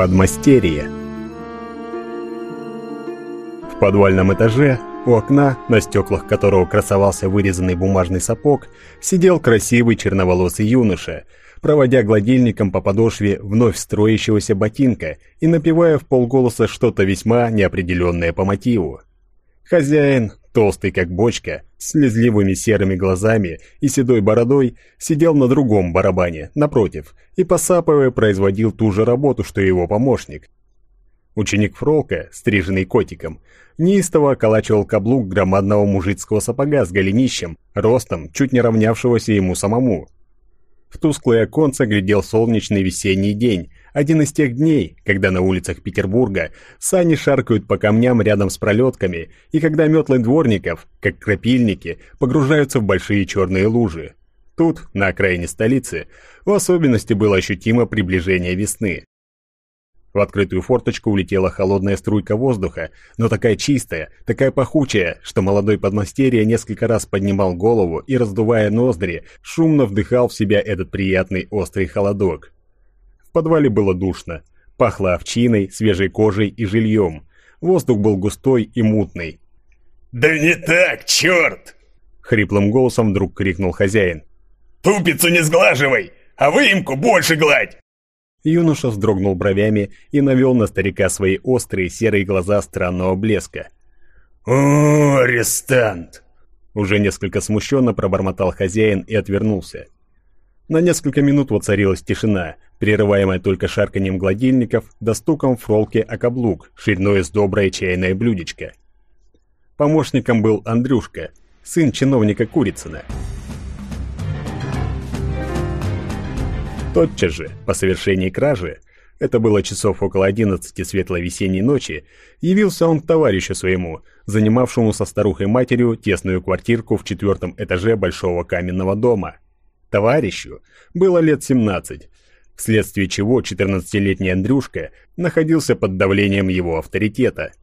Подмастерье. В подвальном этаже, у окна, на стеклах которого красовался вырезанный бумажный сапог, сидел красивый черноволосый юноша, проводя гладильником по подошве вновь строящегося ботинка и напевая в полголоса что-то весьма неопределенное по мотиву. Хозяин, толстый как бочка, слезливыми серыми глазами и седой бородой, сидел на другом барабане, напротив, и, посапывая, производил ту же работу, что и его помощник. Ученик Фролка, стриженный котиком, неистово околачивал каблук громадного мужицкого сапога с голенищем, ростом, чуть не равнявшегося ему самому. В тусклое оконце глядел солнечный весенний день, один из тех дней, когда на улицах Петербурга сани шаркают по камням рядом с пролетками, и когда метлы дворников, как крапильники, погружаются в большие черные лужи. Тут, на окраине столицы, в особенности было ощутимо приближение весны. В открытую форточку улетела холодная струйка воздуха, но такая чистая, такая пахучая, что молодой подмастерье несколько раз поднимал голову и, раздувая ноздри, шумно вдыхал в себя этот приятный острый холодок. В подвале было душно, пахло овчиной, свежей кожей и жильем. Воздух был густой и мутный. «Да не так, черт!» Хриплым голосом вдруг крикнул хозяин. «Тупицу не сглаживай, а выемку больше гладь!» Юноша вздрогнул бровями и навел на старика свои острые серые глаза странного блеска. «О, арестант!» Уже несколько смущенно пробормотал хозяин и отвернулся. На несколько минут воцарилась тишина, прерываемая только шарканьем гладильников да стуком фролки о каблук, шириной с доброе чайное блюдечко. Помощником был Андрюшка, сын чиновника Курицына. Тотчас же, по совершении кражи, это было часов около одиннадцати светлой весенней ночи, явился он к товарищу своему, занимавшему со старухой-матерью тесную квартирку в четвертом этаже большого каменного дома. Товарищу было лет семнадцать, вследствие чего четырнадцатилетний Андрюшка находился под давлением его авторитета –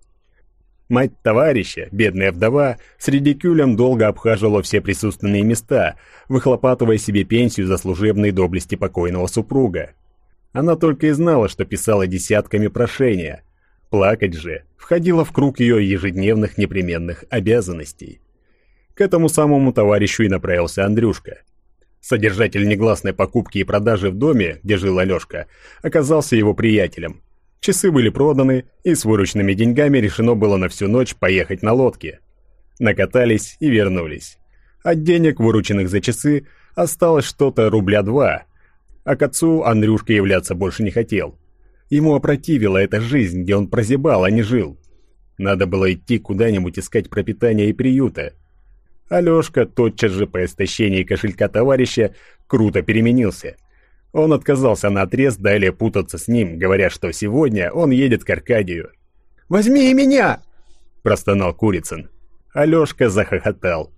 Мать товарища, бедная вдова, с редикюлем долго обхаживала все присутственные места, выхлопатывая себе пенсию за служебные доблести покойного супруга. Она только и знала, что писала десятками прошения. Плакать же входило в круг ее ежедневных непременных обязанностей. К этому самому товарищу и направился Андрюшка. Содержатель негласной покупки и продажи в доме, где жил Алешка, оказался его приятелем – Часы были проданы, и с вырученными деньгами решено было на всю ночь поехать на лодке. Накатались и вернулись. От денег, вырученных за часы, осталось что-то рубля два, а к отцу Андрюшка являться больше не хотел. Ему опротивила эта жизнь, где он прозябал, а не жил. Надо было идти куда-нибудь искать пропитания и приюта. Алешка, тотчас же по истощении кошелька товарища, круто переменился – он отказался на отрез далее путаться с ним, говоря, что сегодня он едет к Аркадию. «Возьми и меня!» – простонал Курицын. Алешка захохотал.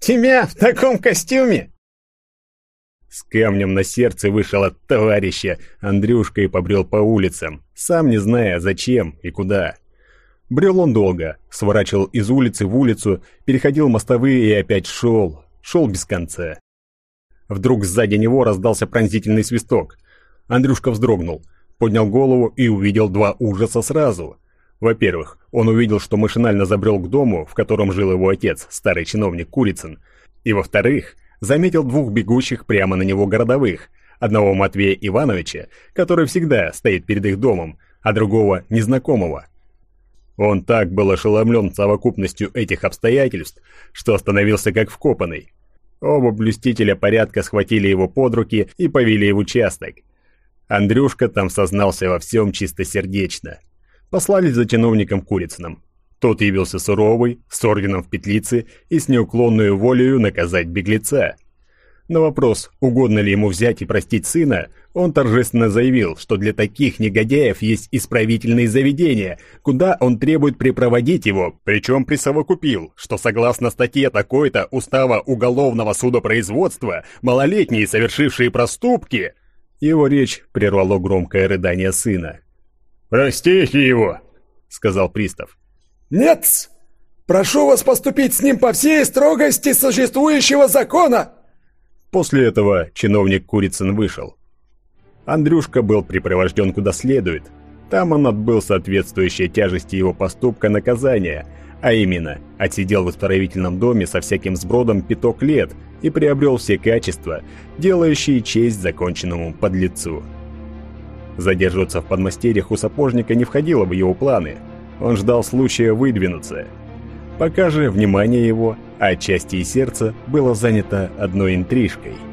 «Тебя в таком костюме?» С камнем на сердце вышел от товарища Андрюшка и побрел по улицам, сам не зная, зачем и куда. Брел он долго, сворачивал из улицы в улицу, переходил мостовые и опять шел, шел без конца. Вдруг сзади него раздался пронзительный свисток. Андрюшка вздрогнул, поднял голову и увидел два ужаса сразу. Во-первых, он увидел, что машинально забрел к дому, в котором жил его отец, старый чиновник Курицын. И во-вторых, заметил двух бегущих прямо на него городовых. Одного Матвея Ивановича, который всегда стоит перед их домом, а другого незнакомого. Он так был ошеломлен совокупностью этих обстоятельств, что остановился как вкопанный. Оба блюстителя порядка схватили его под руки и повели в участок. Андрюшка там сознался во всем чистосердечно. Послали за чиновником Курицыным. Тот явился суровый, с орденом в петлице и с неуклонной волею наказать беглеца. На вопрос, угодно ли ему взять и простить сына, он торжественно заявил, что для таких негодяев есть исправительные заведения, куда он требует припроводить его, причем присовокупил, что согласно статье такой-то Устава уголовного судопроизводства, малолетние, совершившие проступки... Его речь прервало громкое рыдание сына. «Простите его», — сказал пристав. «Нет! Прошу вас поступить с ним по всей строгости существующего закона!» После этого чиновник Курицын вышел. Андрюшка был припровожден куда следует, Там он отбыл соответствующей тяжести его поступка наказания, а именно, отсидел в исправительном доме со всяким сбродом пяток лет и приобрел все качества, делающие честь законченному подлецу. Задерживаться в подмастерьях у сапожника не входило в его планы. Он ждал случая выдвинуться. Пока же внимание его, а отчасти и сердце, было занято одной интрижкой –